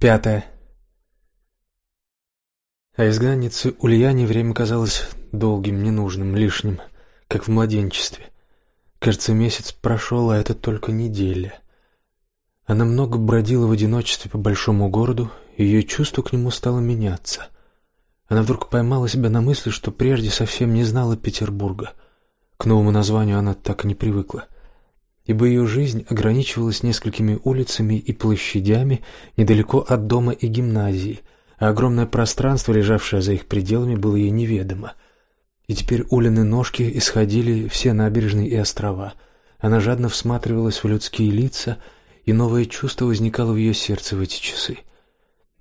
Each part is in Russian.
Пятое. А изгнаннице Ульяне время казалось долгим, ненужным, лишним, как в младенчестве. Кажется, месяц прошел, а это только неделя. Она много бродила в одиночестве по большому городу, и ее чувство к нему стало меняться. Она вдруг поймала себя на мысли, что прежде совсем не знала Петербурга. К новому названию она так и не привыкла — ибо ее жизнь ограничивалась несколькими улицами и площадями недалеко от дома и гимназии, а огромное пространство, лежавшее за их пределами, было ей неведомо. И теперь Улины ножки исходили все набережные и острова. Она жадно всматривалась в людские лица, и новое чувство возникало в ее сердце в эти часы.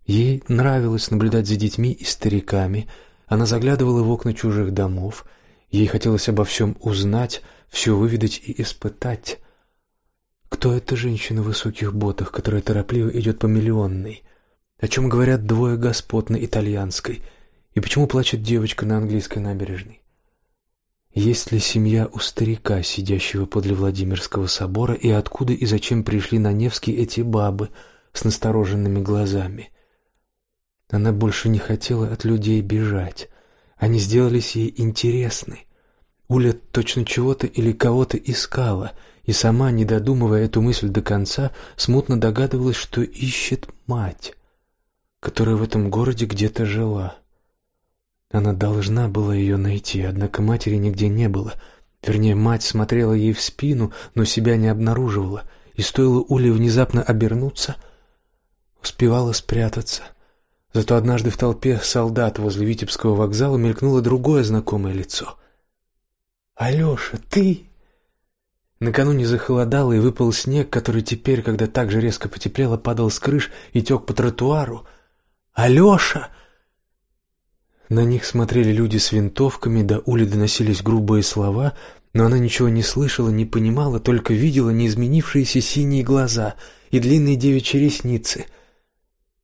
Ей нравилось наблюдать за детьми и стариками. Она заглядывала в окна чужих домов. Ей хотелось обо всем узнать, все выведать и испытать. Кто эта женщина в высоких ботах, которая торопливо идет по миллионной? О чем говорят двое господ на итальянской? И почему плачет девочка на английской набережной? Есть ли семья у старика, сидящего подле Владимирского собора, и откуда и зачем пришли на Невский эти бабы с настороженными глазами? Она больше не хотела от людей бежать. Они сделались ей интересны. Уля точно чего-то или кого-то искала — и сама, не додумывая эту мысль до конца, смутно догадывалась, что ищет мать, которая в этом городе где-то жила. Она должна была ее найти, однако матери нигде не было. Вернее, мать смотрела ей в спину, но себя не обнаруживала, и стоило Уле внезапно обернуться, успевала спрятаться. Зато однажды в толпе солдат возле Витебского вокзала мелькнуло другое знакомое лицо. «Алеша, ты?» Накануне захолодало и выпал снег, который теперь, когда так же резко потеплело, падал с крыш и тек по тротуару. «Алеша!» На них смотрели люди с винтовками, до Ули доносились грубые слова, но она ничего не слышала, не понимала, только видела неизменившиеся синие глаза и длинные девичьи ресницы.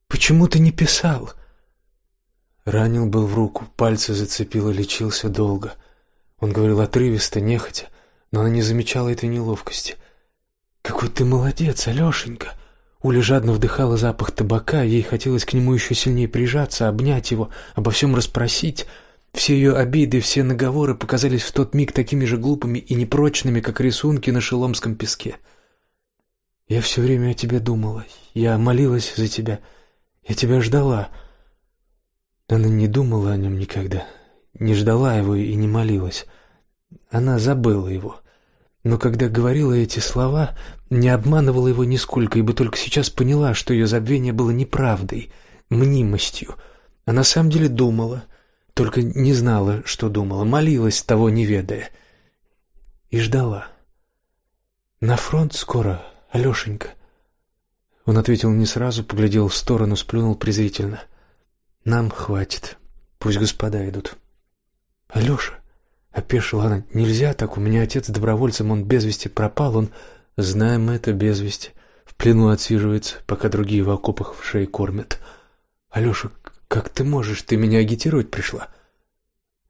«Почему ты не писал?» Ранил был в руку, пальцы зацепило, лечился долго. Он говорил отрывисто, нехотя но она не замечала этой неловкости. «Какой ты молодец, Алешенька!» Уля жадно вдыхала запах табака, ей хотелось к нему еще сильнее прижаться, обнять его, обо всем расспросить. Все ее обиды, все наговоры показались в тот миг такими же глупыми и непрочными, как рисунки на шеломском песке. «Я все время о тебе думала, я молилась за тебя, я тебя ждала». Она не думала о нем никогда, не ждала его и не молилась. Она забыла его. Но когда говорила эти слова, не обманывала его нисколько, ибо только сейчас поняла, что ее забвение было неправдой, мнимостью. А на самом деле думала, только не знала, что думала, молилась, того не ведая. И ждала. «На фронт скоро, Алешенька?» Он ответил не сразу, поглядел в сторону, сплюнул презрительно. «Нам хватит. Пусть господа идут». «Алеша, Опешила она. «Нельзя так, у меня отец добровольцем, он без вести пропал, он...» «Знаем это без вести. В плену отсиживается, пока другие в окопах в шее кормят». «Алеша, как ты можешь? Ты меня агитировать пришла?»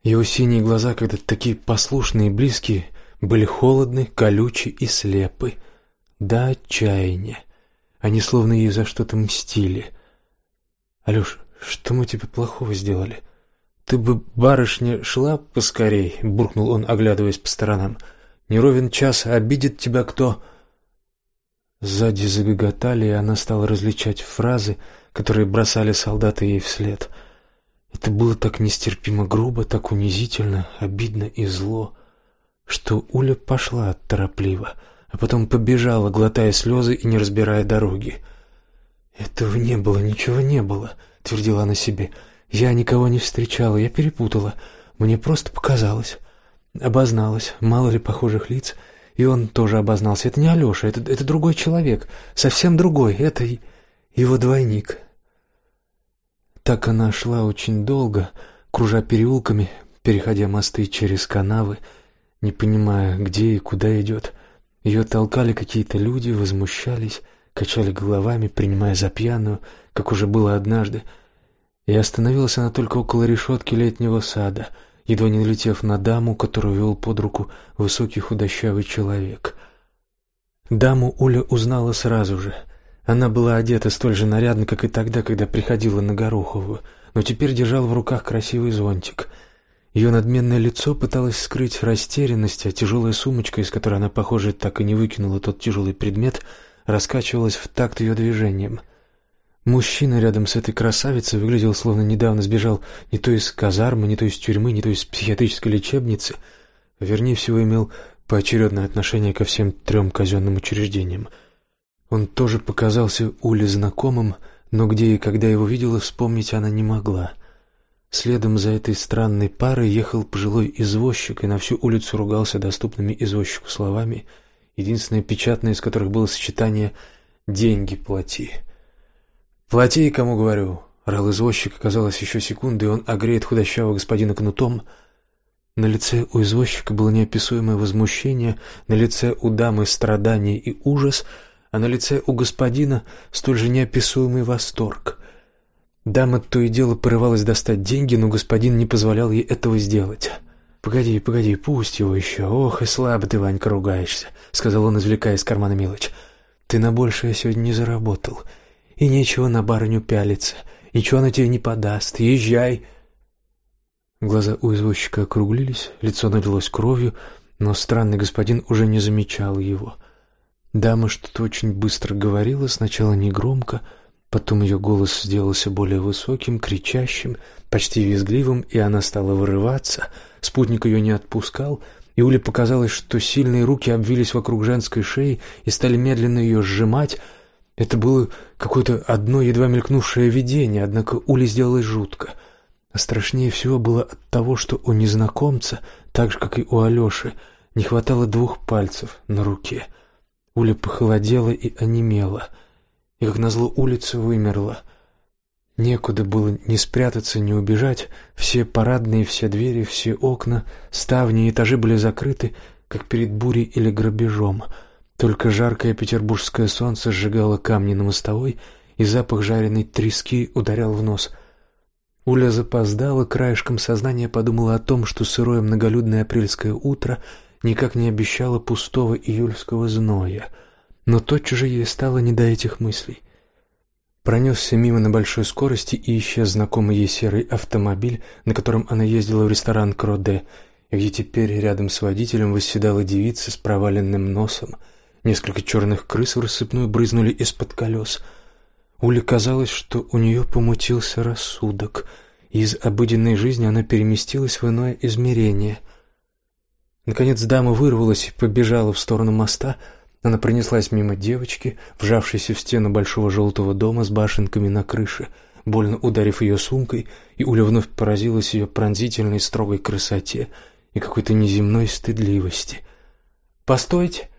Его синие глаза, когда такие послушные и близкие, были холодны, колючи и слепы. Да отчаяния. Они словно ей за что-то мстили. «Алеша, что мы тебе плохого сделали?» «Ты бы, барышня, шла поскорей», — буркнул он, оглядываясь по сторонам. «Не ровен час, обидит тебя кто?» Сзади загоготали, и она стала различать фразы, которые бросали солдаты ей вслед. Это было так нестерпимо грубо, так унизительно, обидно и зло, что Уля пошла торопливо, а потом побежала, глотая слезы и не разбирая дороги. «Этого не было, ничего не было», — твердила она себе, — я никого не встречала, я перепутала. Мне просто показалось. Обозналась, мало ли похожих лиц. И он тоже обознался. Это не Алеша, это, это другой человек. Совсем другой. Это его двойник. Так она шла очень долго, кружа переулками, переходя мосты через канавы, не понимая, где и куда идет. Ее толкали какие-то люди, возмущались, качали головами, принимая за пьяную, как уже было однажды, и остановилась она только около решетки летнего сада, едва не налетев на даму, которую вел под руку высокий худощавый человек. Даму Уля узнала сразу же. Она была одета столь же нарядно, как и тогда, когда приходила на Гороховую, но теперь держала в руках красивый зонтик. Ее надменное лицо пыталось скрыть растерянность, а тяжелая сумочка, из которой она, похоже, так и не выкинула тот тяжелый предмет, раскачивалась в такт ее движением. Мужчина рядом с этой красавицей выглядел, словно недавно сбежал не то из казармы, не то из тюрьмы, не то из психиатрической лечебницы, вернее всего имел поочередное отношение ко всем трем казенным учреждениям. Он тоже показался Уле знакомым, но где и когда его видела, вспомнить она не могла — Следом за этой странной парой ехал пожилой извозчик и на всю улицу ругался доступными извозчику словами, единственное печатное из которых было сочетание «деньги плати». «Плати, кому говорю!» — рал извозчик, оказалось еще секунды, и он огреет худощавого господина кнутом. На лице у извозчика было неописуемое возмущение, на лице у дамы страдание и ужас, а на лице у господина столь же неописуемый восторг — Дама то и дело порывалась достать деньги, но господин не позволял ей этого сделать. «Погоди, погоди, пусть его еще. Ох, и слабо ты, Ванька, ругаешься», — сказал он, извлекая из кармана мелочь. «Ты на большее сегодня не заработал. И нечего на барыню пялиться. Ничего она тебе не подаст. Езжай». Глаза у извозчика округлились, лицо налилось кровью, но странный господин уже не замечал его. Дама что-то очень быстро говорила, сначала негромко, громко, Потом ее голос сделался более высоким, кричащим, почти визгливым, и она стала вырываться. Спутник ее не отпускал, и Уле показалось, что сильные руки обвились вокруг женской шеи и стали медленно ее сжимать. Это было какое-то одно едва мелькнувшее видение, однако Уле сделалось жутко. А страшнее всего было от того, что у незнакомца, так же, как и у Алеши, не хватало двух пальцев на руке. Уля похолодела и онемела — и, как назло, улица вымерла. Некуда было ни спрятаться, ни убежать. Все парадные, все двери, все окна, ставни и этажи были закрыты, как перед бурей или грабежом. Только жаркое петербургское солнце сжигало камни на мостовой, и запах жареной трески ударял в нос. Уля запоздала, краешком сознания подумала о том, что сырое многолюдное апрельское утро никак не обещало пустого июльского зноя — но тотчас же ей стало не до этих мыслей. Пронесся мимо на большой скорости и исчез знакомый ей серый автомобиль, на котором она ездила в ресторан Кроде, где теперь рядом с водителем восседала девица с проваленным носом. Несколько черных крыс в рассыпную брызнули из-под колес. Уле казалось, что у нее помутился рассудок, из обыденной жизни она переместилась в иное измерение. Наконец дама вырвалась и побежала в сторону моста — она пронеслась мимо девочки, вжавшейся в стену большого желтого дома с башенками на крыше, больно ударив ее сумкой, и Уля вновь поразилась ее пронзительной строгой красоте и какой-то неземной стыдливости. «Постойте!»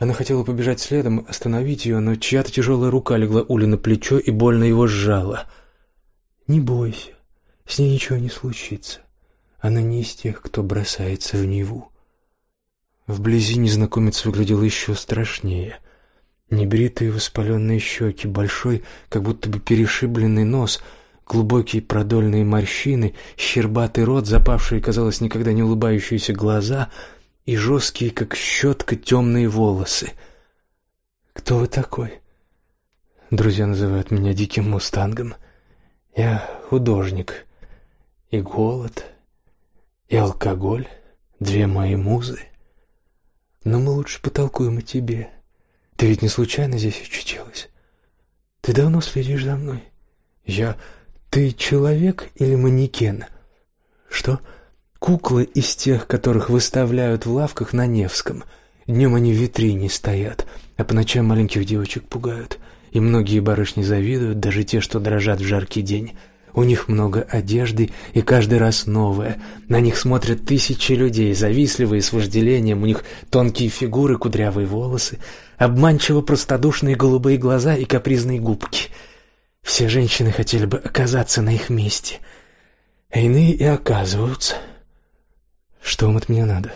Она хотела побежать следом, остановить ее, но чья-то тяжелая рука легла Уле на плечо и больно его сжала. «Не бойся, с ней ничего не случится. Она не из тех, кто бросается в Неву. Вблизи незнакомец выглядел еще страшнее. Небритые воспаленные щеки, большой, как будто бы перешибленный нос, глубокие продольные морщины, щербатый рот, запавшие, казалось, никогда не улыбающиеся глаза и жесткие, как щетка, темные волосы. «Кто вы такой?» Друзья называют меня диким мустангом. Я художник. И голод, и алкоголь — две мои музы. Но мы лучше потолкуем о тебе. Ты ведь не случайно здесь очутилась? Ты давно следишь за мной? Я... Ты человек или манекен? Что? Куклы из тех, которых выставляют в лавках на Невском. Днем они в витрине стоят, а по ночам маленьких девочек пугают. И многие барышни завидуют, даже те, что дрожат в жаркий день. У них много одежды, и каждый раз новая. На них смотрят тысячи людей, завистливые с вожделением. У них тонкие фигуры, кудрявые волосы, обманчиво простодушные голубые глаза и капризные губки. Все женщины хотели бы оказаться на их месте. А иные и оказываются. Что им от меня надо?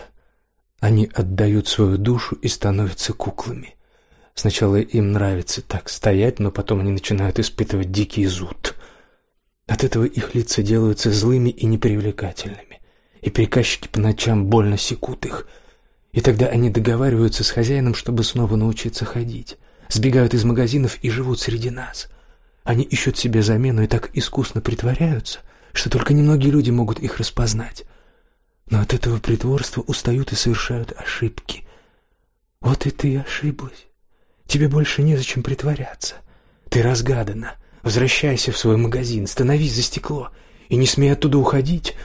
Они отдают свою душу и становятся куклами. Сначала им нравится так стоять, но потом они начинают испытывать дикий зуд — от этого их лица делаются злыми и непривлекательными, и приказчики по ночам больно секут их. И тогда они договариваются с хозяином, чтобы снова научиться ходить. сбегают из магазинов и живут среди нас. Они ищут себе замену и так искусно притворяются, что только немногие люди могут их распознать. Но от этого притворства устают и совершают ошибки. Вот и ты ошиблась. Тебе больше незачем притворяться. Ты разгадана. Возвращайся в свой магазин, становись за стекло и не смей оттуда уходить.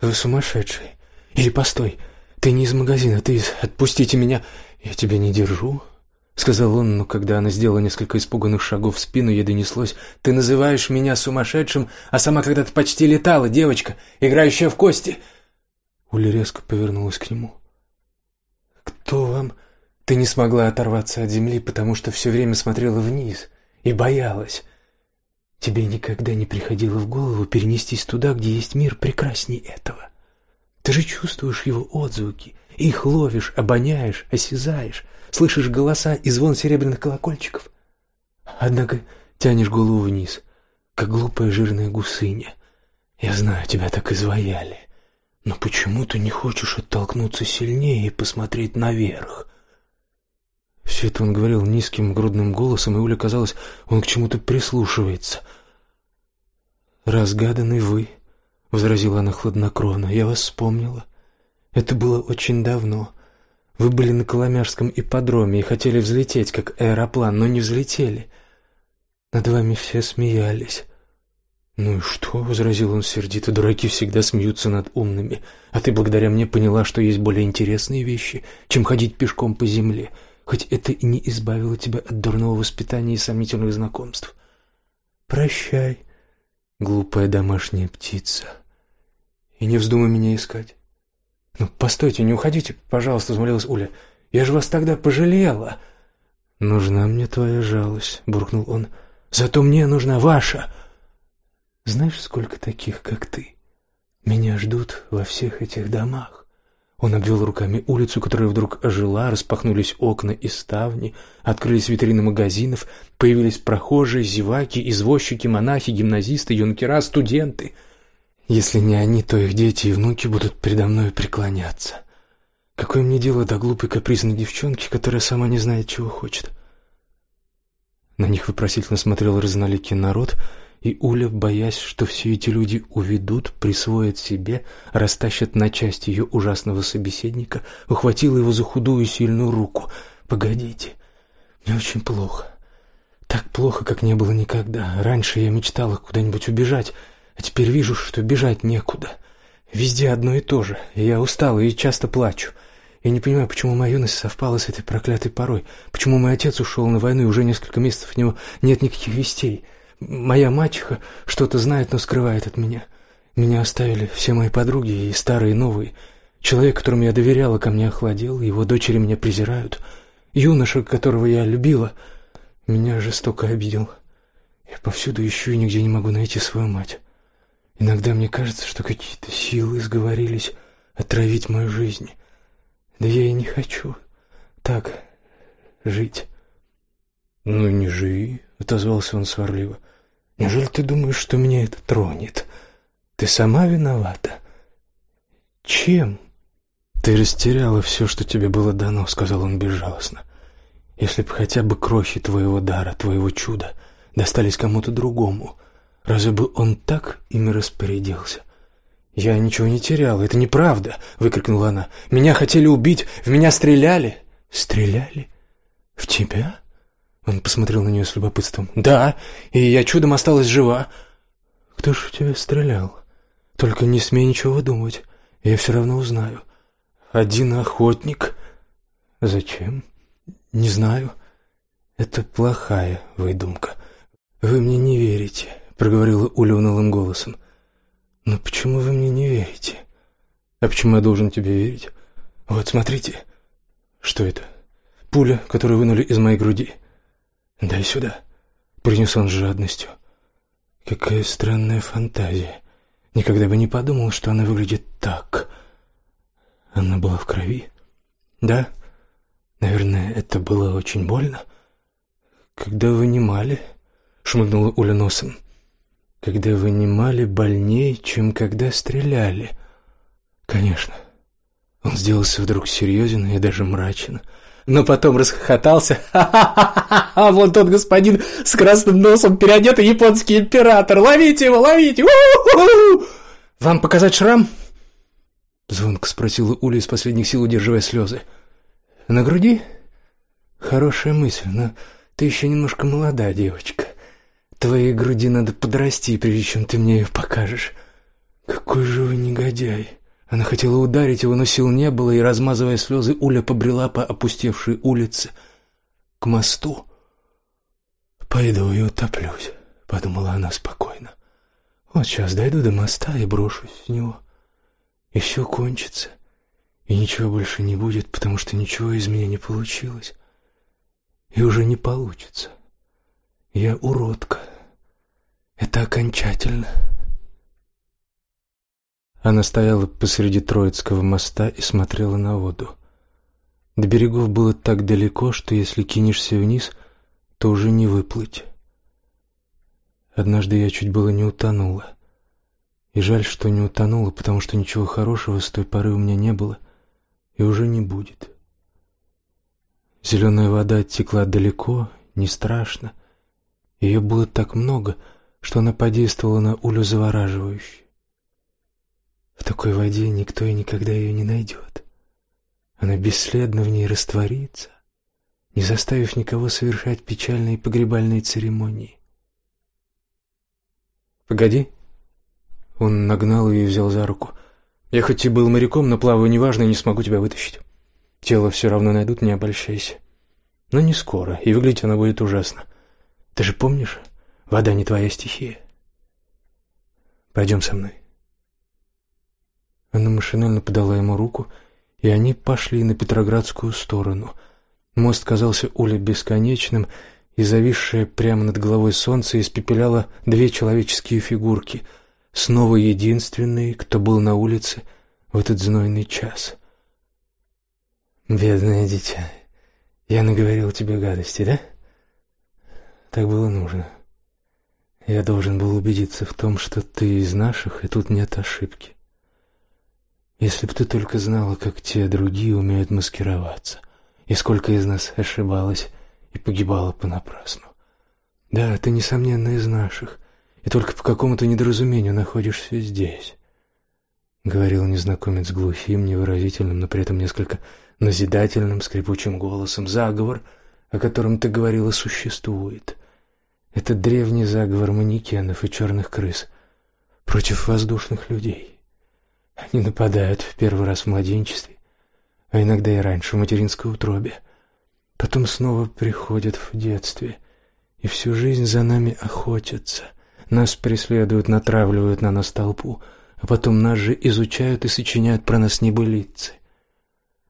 Вы сумасшедший. Или постой, ты не из магазина, ты из... Отпустите меня, я тебя не держу. Сказал он, но когда она сделала несколько испуганных шагов в спину, ей донеслось «Ты называешь меня сумасшедшим, а сама когда-то почти летала, девочка, играющая в кости!» Уля резко повернулась к нему. «Кто вам...» «Ты не смогла оторваться от земли, потому что все время смотрела вниз и боялась. Тебе никогда не приходило в голову перенестись туда, где есть мир прекрасней этого. Ты же чувствуешь его отзвуки, их ловишь, обоняешь, осязаешь, слышишь голоса и звон серебряных колокольчиков. Однако тянешь голову вниз, как глупая жирная гусыня. Я знаю, тебя так изваяли. Но почему ты не хочешь оттолкнуться сильнее и посмотреть наверх? Все это он говорил низким грудным голосом, и Уле казалось, он к чему-то прислушивается. «Разгаданный вы», — возразила она хладнокровно, — «я вас вспомнила. Это было очень давно. Вы были на Коломяжском ипподроме и хотели взлететь, как аэроплан, но не взлетели. Над вами все смеялись». «Ну и что?» — возразил он сердито. «Дураки всегда смеются над умными. А ты благодаря мне поняла, что есть более интересные вещи, чем ходить пешком по земле хоть это и не избавило тебя от дурного воспитания и сомнительных знакомств. Прощай, глупая домашняя птица, и не вздумай меня искать. Ну, постойте, не уходите, пожалуйста, взмолилась Уля. Я же вас тогда пожалела. Нужна мне твоя жалость, буркнул он. Зато мне нужна ваша. Знаешь, сколько таких, как ты? Меня ждут во всех этих домах. Он обвел руками улицу, которая вдруг ожила, распахнулись окна и ставни, открылись витрины магазинов, появились прохожие, зеваки, извозчики, монахи, гимназисты, юнкера, студенты. Если не они, то их дети и внуки будут передо мной преклоняться. Какое мне дело до глупой капризной девчонки, которая сама не знает, чего хочет? На них вопросительно смотрел разноликий народ — и Уля, боясь, что все эти люди уведут, присвоят себе, растащат на части ее ужасного собеседника, ухватила его за худую сильную руку. «Погодите, мне очень плохо. Так плохо, как не было никогда. Раньше я мечтала куда-нибудь убежать, а теперь вижу, что бежать некуда. Везде одно и то же, и я устала и часто плачу». Я не понимаю, почему моя юность совпала с этой проклятой порой. Почему мой отец ушел на войну, и уже несколько месяцев от него нет никаких вестей. Моя мачеха что-то знает, но скрывает от меня. Меня оставили все мои подруги, и старые, и новые. Человек, которому я доверяла, ко мне охладел, его дочери меня презирают. Юноша, которого я любила, меня жестоко обидел. Я повсюду ищу и нигде не могу найти свою мать. Иногда мне кажется, что какие-то силы сговорились отравить мою жизнь. Да я и не хочу так жить. «Ну, не живи», — отозвался он сварливо. Неужели ты думаешь, что меня это тронет? Ты сама виновата. Чем? Ты растеряла все, что тебе было дано, сказал он безжалостно. Если бы хотя бы крохи твоего дара, твоего чуда достались кому-то другому, разве бы он так ими распорядился? Я ничего не теряла, это неправда, выкрикнула она. Меня хотели убить, в меня стреляли. Стреляли? В тебя? Он посмотрел на нее с любопытством. «Да, и я чудом осталась жива». «Кто ж в тебя стрелял? Только не смей ничего выдумывать, я все равно узнаю». «Один охотник». «Зачем?» «Не знаю. Это плохая выдумка. Вы мне не верите», — проговорила Уля унылым голосом. «Но почему вы мне не верите?» «А почему я должен тебе верить?» «Вот, смотрите». «Что это?» «Пуля, которую вынули из моей груди». «Дай сюда», — принес он с жадностью. «Какая странная фантазия. Никогда бы не подумал, что она выглядит так. Она была в крови? Да? Наверное, это было очень больно. Когда вынимали?» — шмыгнула Уля носом. «Когда вынимали больнее, чем когда стреляли». «Конечно». Он сделался вдруг серьезен и даже мрачен. Но потом расхохотался. «Ха-ха-ха! Вон тот господин с красным носом, переодетый японский император! Ловите его, ловите! Вам показать шрам?» Звонко спросила Уля из последних сил, удерживая слезы. «На груди?» «Хорошая мысль, но ты еще немножко молода, девочка. Твоей груди надо подрасти, прежде чем ты мне ее покажешь». «Какой же вы негодяй!» Она хотела ударить его, но сил не было, и, размазывая слезы, Уля побрела по опустевшей улице к мосту. «Пойду и утоплюсь», — подумала она спокойно. «Вот сейчас дойду до моста и брошусь в него, и все кончится, и ничего больше не будет, потому что ничего из меня не получилось, и уже не получится. Я уродка. Это окончательно». Она стояла посреди Троицкого моста и смотрела на воду. До берегов было так далеко, что если кинешься вниз, то уже не выплыть. Однажды я чуть было не утонула. И жаль, что не утонула, потому что ничего хорошего с той поры у меня не было и уже не будет. Зеленая вода оттекла далеко, не страшно. Ее было так много, что она подействовала на Улю завораживающе. В такой воде никто и никогда ее не найдет. Она бесследно в ней растворится, не заставив никого совершать печальные погребальные церемонии. «Погоди!» Он нагнал ее и взял за руку. «Я хоть и был моряком, но плаваю неважно и не смогу тебя вытащить. Тело все равно найдут, не обольщайся. Но не скоро, и выглядеть оно будет ужасно. Ты же помнишь, вода не твоя стихия. Пойдем со мной». Она машинально подала ему руку, и они пошли на Петроградскую сторону. Мост казался Уле бесконечным, и зависшее прямо над головой солнце испепеляло две человеческие фигурки, снова единственные, кто был на улице в этот знойный час. «Бедное дитя, я наговорил тебе гадости, да? Так было нужно. Я должен был убедиться в том, что ты из наших, и тут нет ошибки. Если б ты только знала, как те другие умеют маскироваться, и сколько из нас ошибалось и погибало понапрасну. Да, ты, несомненно, из наших, и только по какому-то недоразумению находишься здесь. Говорил незнакомец глухим, невыразительным, но при этом несколько назидательным, скрипучим голосом. Заговор, о котором ты говорила, существует. Это древний заговор манекенов и черных крыс против воздушных людей. Они нападают в первый раз в младенчестве, а иногда и раньше в материнской утробе. Потом снова приходят в детстве, и всю жизнь за нами охотятся. Нас преследуют, натравливают на нас толпу, а потом нас же изучают и сочиняют про нас небылицы.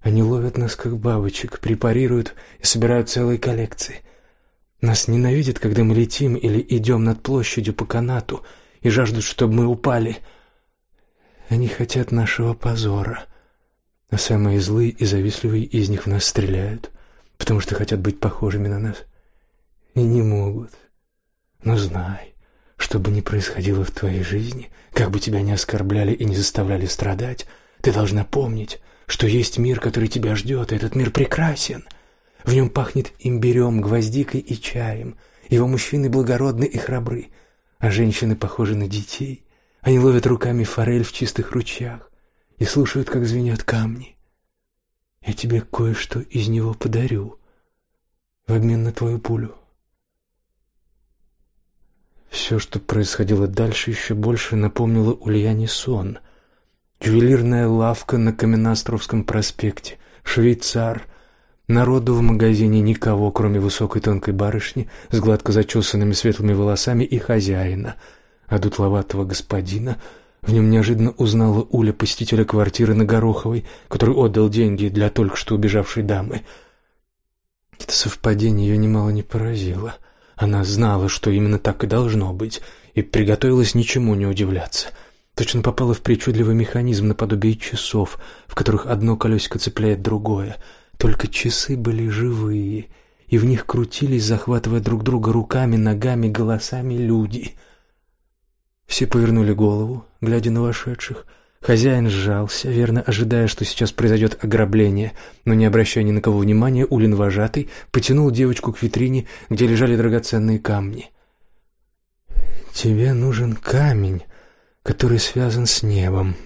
Они ловят нас как бабочек, препарируют и собирают целые коллекции. Нас ненавидят, когда мы летим или идем над площадью по канату и жаждут, чтобы мы упали — они хотят нашего позора, а самые злые и завистливые из них в нас стреляют, потому что хотят быть похожими на нас и не могут. Но знай, что бы ни происходило в твоей жизни, как бы тебя ни оскорбляли и не заставляли страдать, ты должна помнить, что есть мир, который тебя ждет, и этот мир прекрасен. В нем пахнет имбирем, гвоздикой и чаем. Его мужчины благородны и храбры, а женщины похожи на детей. Они ловят руками форель в чистых ручьях и слушают, как звенят камни. Я тебе кое-что из него подарю в обмен на твою пулю. Все, что происходило дальше, еще больше напомнило Ульяне сон. Ювелирная лавка на Каменноостровском проспекте, швейцар, народу в магазине никого, кроме высокой тонкой барышни с гладко зачесанными светлыми волосами и хозяина — а дутловатого господина. В нем неожиданно узнала Уля посетителя квартиры на Гороховой, который отдал деньги для только что убежавшей дамы. Это совпадение ее немало не поразило. Она знала, что именно так и должно быть, и приготовилась ничему не удивляться. Точно попала в причудливый механизм наподобие часов, в которых одно колесико цепляет другое. Только часы были живые, и в них крутились, захватывая друг друга руками, ногами, голосами люди — все повернули голову, глядя на вошедших. Хозяин сжался, верно ожидая, что сейчас произойдет ограбление, но не обращая ни на кого внимания, Улин вожатый потянул девочку к витрине, где лежали драгоценные камни. «Тебе нужен камень, который связан с небом.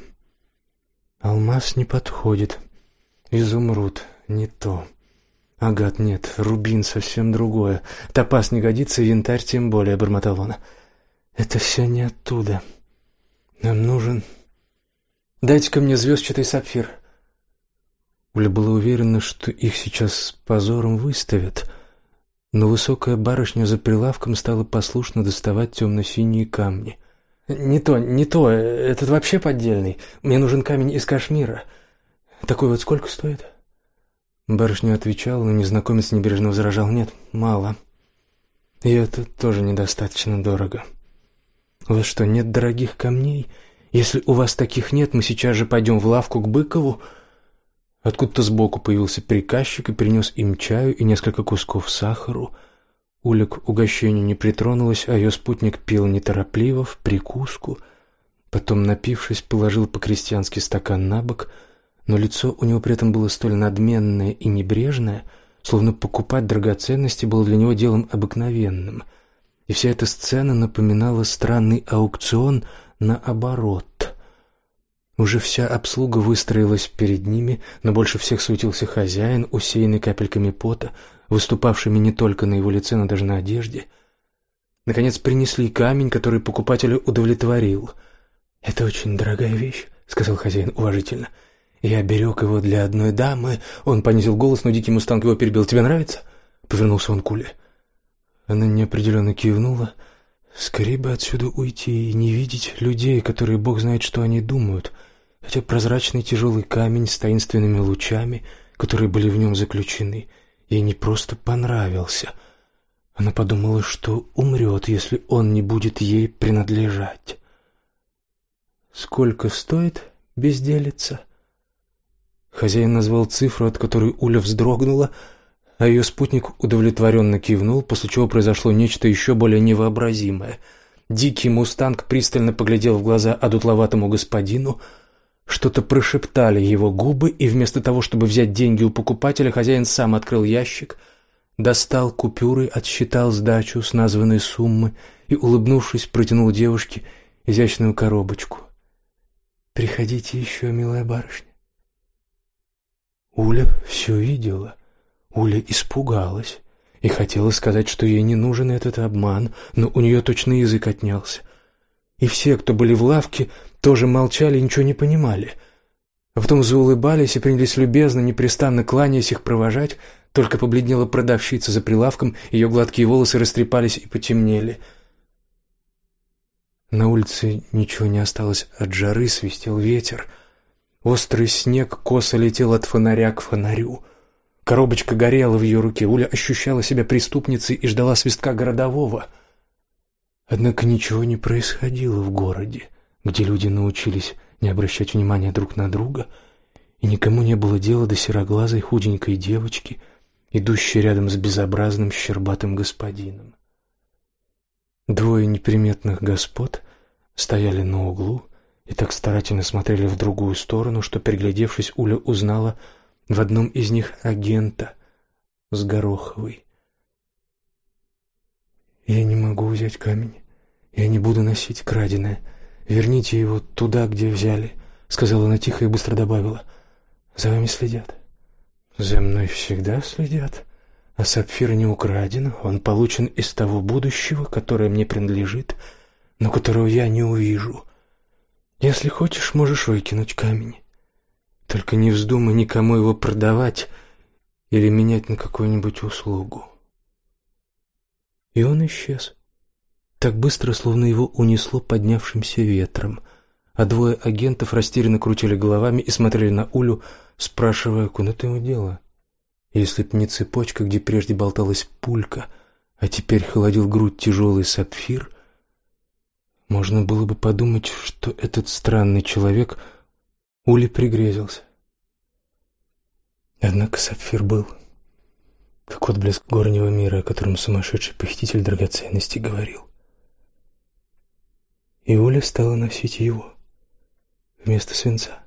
Алмаз не подходит, изумруд не то. Агат нет, рубин совсем другое, топаз не годится, янтарь тем более», — бормотал. «Это все не оттуда. Нам нужен...» Дайте-ка мне звездчатый сапфир. Уля была уверена, что их сейчас с позором выставят, но высокая барышня за прилавком стала послушно доставать темно-синие камни. «Не то, не то, этот вообще поддельный. Мне нужен камень из Кашмира. Такой вот сколько стоит?» Барышня отвечала, но незнакомец небрежно возражал. «Нет, мало. И это тоже недостаточно дорого. У вас что, нет дорогих камней?» Если у вас таких нет, мы сейчас же пойдем в лавку к Быкову. Откуда-то сбоку появился приказчик и принес им чаю и несколько кусков сахару. Уля к угощению не притронулась, а ее спутник пил неторопливо, в прикуску. Потом, напившись, положил по-крестьянски стакан на бок, но лицо у него при этом было столь надменное и небрежное, словно покупать драгоценности было для него делом обыкновенным. И вся эта сцена напоминала странный аукцион — наоборот. Уже вся обслуга выстроилась перед ними, но больше всех суетился хозяин, усеянный капельками пота, выступавшими не только на его лице, но даже на одежде. Наконец принесли камень, который покупателя удовлетворил. «Это очень дорогая вещь», — сказал хозяин уважительно. «Я берег его для одной дамы». Он понизил голос, но дикий мустанг его перебил. «Тебе нравится?» — повернулся он к Уле. Она неопределенно кивнула, — Скорее бы отсюда уйти и не видеть людей, которые бог знает, что они думают, хотя прозрачный тяжелый камень с таинственными лучами, которые были в нем заключены, ей не просто понравился. Она подумала, что умрет, если он не будет ей принадлежать. «Сколько стоит безделица?» Хозяин назвал цифру, от которой Уля вздрогнула, — а ее спутник удовлетворенно кивнул, после чего произошло нечто еще более невообразимое. Дикий мустанг пристально поглядел в глаза одутловатому господину, что-то прошептали его губы, и вместо того, чтобы взять деньги у покупателя, хозяин сам открыл ящик, достал купюры, отсчитал сдачу с названной суммы и, улыбнувшись, протянул девушке изящную коробочку. «Приходите еще, милая барышня». Уля все видела. Уля испугалась и хотела сказать, что ей не нужен этот обман, но у нее точно язык отнялся. И все, кто были в лавке, тоже молчали и ничего не понимали. А потом заулыбались и принялись любезно, непрестанно кланяясь их провожать, только побледнела продавщица за прилавком, ее гладкие волосы растрепались и потемнели. На улице ничего не осталось от жары, свистел ветер. Острый снег косо летел от фонаря к фонарю — Коробочка горела в ее руке. Уля ощущала себя преступницей и ждала свистка городового. Однако ничего не происходило в городе, где люди научились не обращать внимания друг на друга, и никому не было дела до сероглазой худенькой девочки, идущей рядом с безобразным щербатым господином. Двое неприметных господ стояли на углу и так старательно смотрели в другую сторону, что, приглядевшись, Уля узнала — в одном из них агента с Гороховой. «Я не могу взять камень. Я не буду носить краденое. Верните его туда, где взяли», — сказала она тихо и быстро добавила. «За вами следят». «За мной всегда следят. А сапфир не украден. Он получен из того будущего, которое мне принадлежит, но которого я не увижу. Если хочешь, можешь выкинуть камень. Только не вздумай никому его продавать или менять на какую-нибудь услугу. И он исчез. Так быстро, словно его унесло поднявшимся ветром, а двое агентов растерянно крутили головами и смотрели на Улю, спрашивая, куда ты его дело. Если б не цепочка, где прежде болталась пулька, а теперь холодил грудь тяжелый сапфир, можно было бы подумать, что этот странный человек — Ули пригрезился. Однако сапфир был, как отблеск горнего мира, о котором сумасшедший похититель драгоценностей говорил. И Уля стала носить его. вместо свинца.